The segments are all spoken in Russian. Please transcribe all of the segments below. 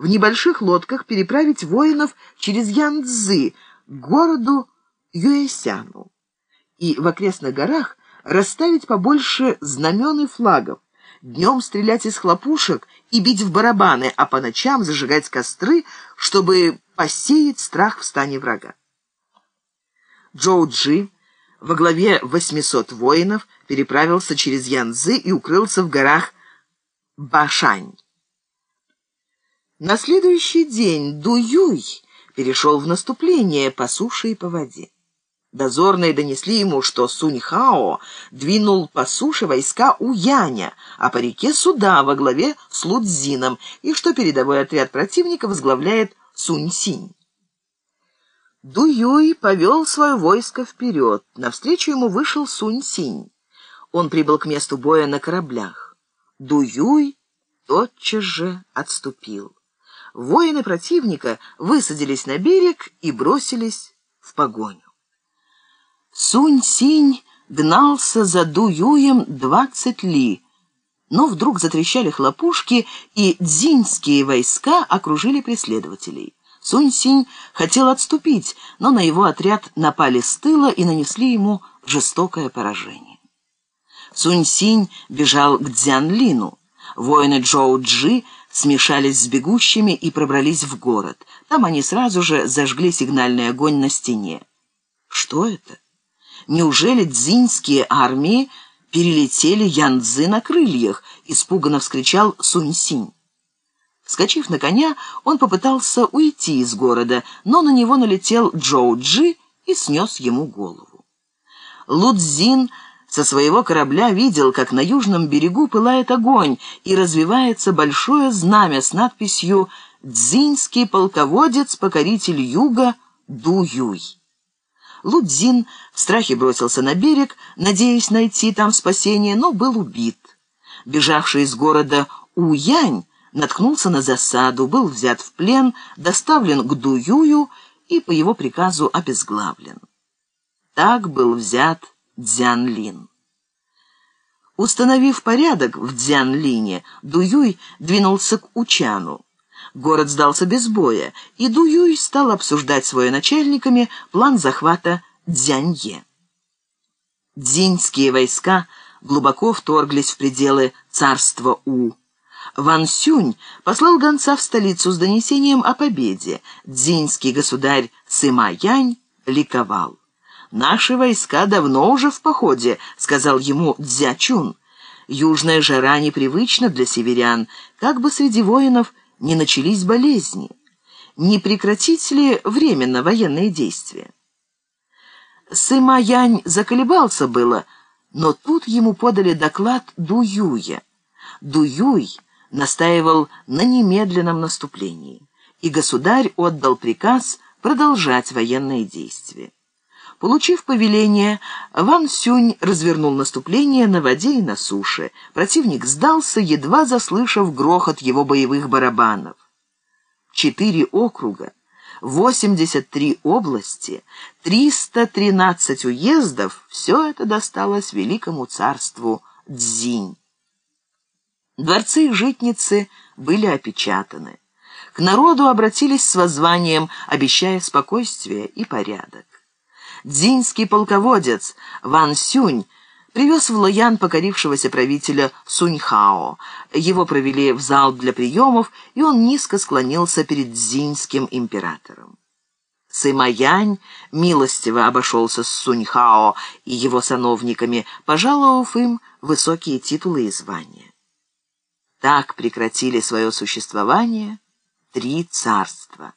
в небольших лодках переправить воинов через Янцзы к городу Юэсяну и в окрестных горах расставить побольше знамен и флагов, днем стрелять из хлопушек и бить в барабаны, а по ночам зажигать костры, чтобы посеять страх в стане врага. Джоу Джи во главе 800 воинов переправился через Янзы и укрылся в горах Башань. На следующий день Дуюй перешел в наступление по суше и по воде. Дозорные донесли ему, что Суньхао двинул по суше войска у Яня, а по реке суда во главе с Лудзином, и что передовой отряд противника возглавляет Сунь-Синь. Дуюй повел свое войско вперед. Навстречу ему вышел Сунь-Синь. Он прибыл к месту боя на кораблях. Дуюй тотчас же отступил. Воины противника высадились на берег и бросились в погоню. Сунь-Синь гнался за Дуюем двадцать ли, но вдруг затрещали хлопушки, и дзиньские войска окружили преследователей. Сунь-Синь хотел отступить, но на его отряд напали с тыла и нанесли ему жестокое поражение. Сунь-Синь бежал к Дзянлину. Воины Джоу-Джи смешались с бегущими и пробрались в город. Там они сразу же зажгли сигнальный огонь на стене. Что это? Неужели дзиньские армии перелетели Янцзы на крыльях? Испуганно вскричал Сунь-Синь. Скочив на коня, он попытался уйти из города, но на него налетел Джоу-Джи и снес ему голову. Лудзин со своего корабля видел, как на южном берегу пылает огонь и развивается большое знамя с надписью «Дзиньский полководец-покоритель юга Ду-Юй». Лудзин в страхе бросился на берег, надеясь найти там спасение, но был убит. Бежавший из города Уянь наткнулся на засаду, был взят в плен, доставлен к Дуюю и по его приказу обезглавлен. Так был взят Дзянлин. Установив порядок в Дзянлине, Дуюй двинулся к Учану. Город сдался без боя, и Дуюй стал обсуждать с военачальниками план захвата Дзянье. Дзиньские войска глубоко вторглись в пределы царства У. Ван Сюнь послал гонца в столицу с донесением о победе. Дзиньский государь Сыма Янь ликовал. «Наши войска давно уже в походе», — сказал ему Дзячун. «Южная жара непривычна для северян, как бы среди воинов не начались болезни. Не прекратить ли временно военные действия?» Сыма Янь заколебался было, но тут ему подали доклад Дуюя. Дуюй настаивал на немедленном наступлении, и государь отдал приказ продолжать военные действия. Получив повеление, Ван Сюнь развернул наступление на воде и на суше. Противник сдался, едва заслышав грохот его боевых барабанов. Четыре округа, 83 области, 313 уездов — все это досталось великому царству Цзинь. Дворцы и житницы были опечатаны. К народу обратились с воззванием, обещая спокойствие и порядок. Дзинский полководец Ван Сюнь привез в Лоян покорившегося правителя Суньхао. Его провели в зал для приемов, и он низко склонился перед дзиньским императором. Сымаянь милостиво обошелся с Суньхао и его сановниками, пожаловав им высокие титулы и звания. Так прекратили свое существование три царства.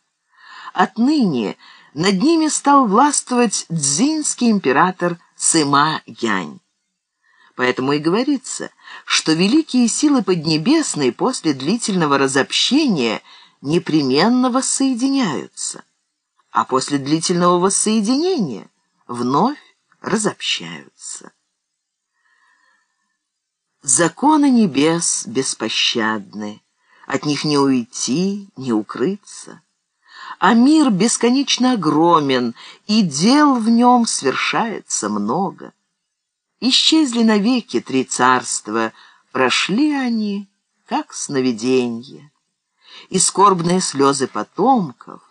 Отныне над ними стал властвовать дзинский император Сыма-Янь. Поэтому и говорится, что великие силы Поднебесной после длительного разобщения непременно воссоединяются, а после длительного воссоединения вновь разобщаются. Законы небес беспощадны, от них не уйти, не укрыться. А мир бесконечно огромен, и дел в нем свершается много. Исчезли навеки три царства, прошли они, как сновиденье. и скорбные слезы потомков,